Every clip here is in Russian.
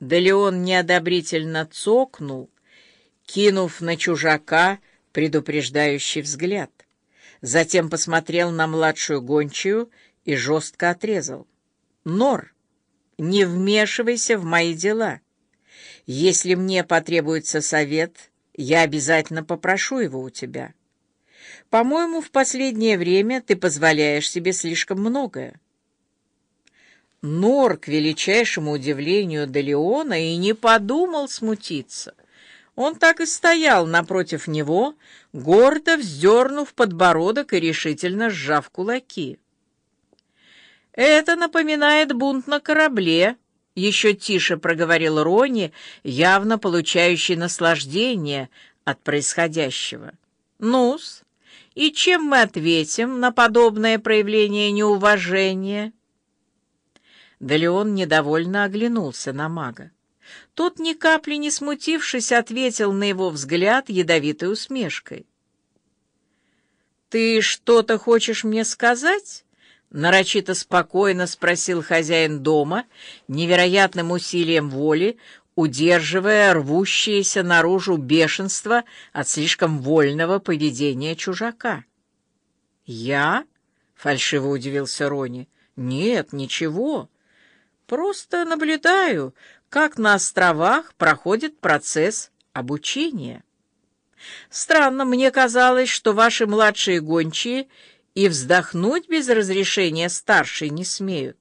Да Леон неодобрительно цокнул, кинув на чужака предупреждающий взгляд. Затем посмотрел на младшую гончую и жестко отрезал. «Нор, не вмешивайся в мои дела. Если мне потребуется совет, я обязательно попрошу его у тебя. По-моему, в последнее время ты позволяешь себе слишком многое». Нор, к величайшему удивлению Делеона, и не подумал смутиться. Он так и стоял напротив него, гордо вздернув подбородок и решительно сжав кулаки. «Это напоминает бунт на корабле», — еще тише проговорил Рони, явно получающий наслаждение от происходящего. «Ну-с, и чем мы ответим на подобное проявление неуважения?» Да Леон недовольно оглянулся на мага. Тот, ни капли не смутившись, ответил на его взгляд ядовитой усмешкой. «Ты что-то хочешь мне сказать?» Нарочито спокойно спросил хозяин дома, невероятным усилием воли, удерживая рвущееся наружу бешенство от слишком вольного поведения чужака. «Я?» — фальшиво удивился Рони. «Нет, ничего. Просто наблюдаю, как на островах проходит процесс обучения. Странно, мне казалось, что ваши младшие гончие и вздохнуть без разрешения старшие не смеют.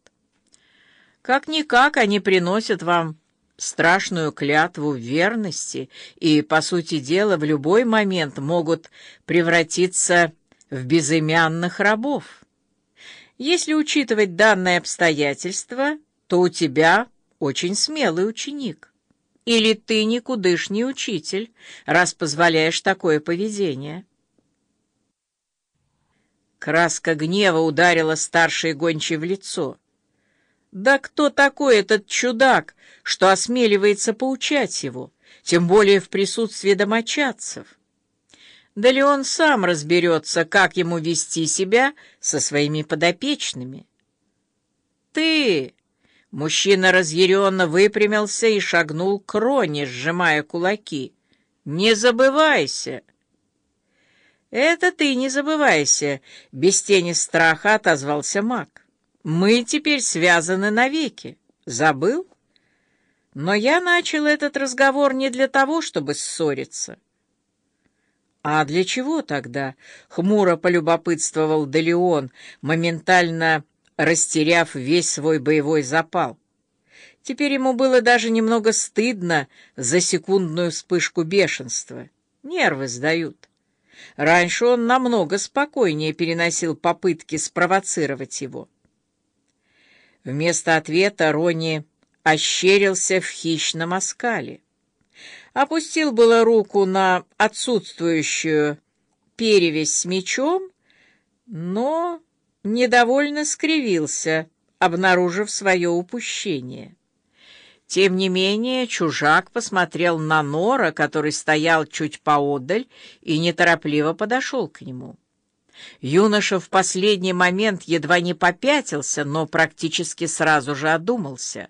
Как-никак они приносят вам страшную клятву верности и, по сути дела, в любой момент могут превратиться в безымянных рабов. Если учитывать данное обстоятельство, то у тебя очень смелый ученик. Или ты никудышний учитель, раз позволяешь такое поведение. Краска гнева ударила старшей гончей в лицо. Да кто такой этот чудак, что осмеливается поучать его, тем более в присутствии домочадцев? Да ли он сам разберется, как ему вести себя со своими подопечными? Ты... Мужчина разъяренно выпрямился и шагнул к Роне, сжимая кулаки. «Не забывайся!» «Это ты не забывайся!» — без тени страха отозвался маг. «Мы теперь связаны навеки. Забыл?» Но я начал этот разговор не для того, чтобы ссориться. «А для чего тогда?» — хмуро полюбопытствовал Делеон, моментально растеряв весь свой боевой запал. Теперь ему было даже немного стыдно за секундную вспышку бешенства. Нервы сдают. Раньше он намного спокойнее переносил попытки спровоцировать его. Вместо ответа Рони ощерился в хищном оскале. Опустил было руку на отсутствующую перевесь с мечом, но недовольно скривился, обнаружив свое упущение. Тем не менее, чужак посмотрел на Нора, который стоял чуть поодаль, и неторопливо подошел к нему. Юноша в последний момент едва не попятился, но практически сразу же одумался,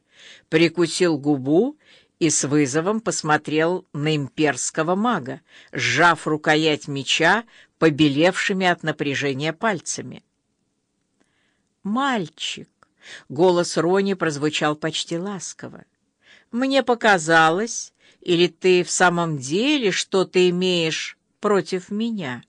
прикусил губу и с вызовом посмотрел на имперского мага, сжав рукоять меча побелевшими от напряжения пальцами. «Мальчик!» — голос Рони прозвучал почти ласково. «Мне показалось, или ты в самом деле что-то имеешь против меня?»